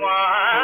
Why?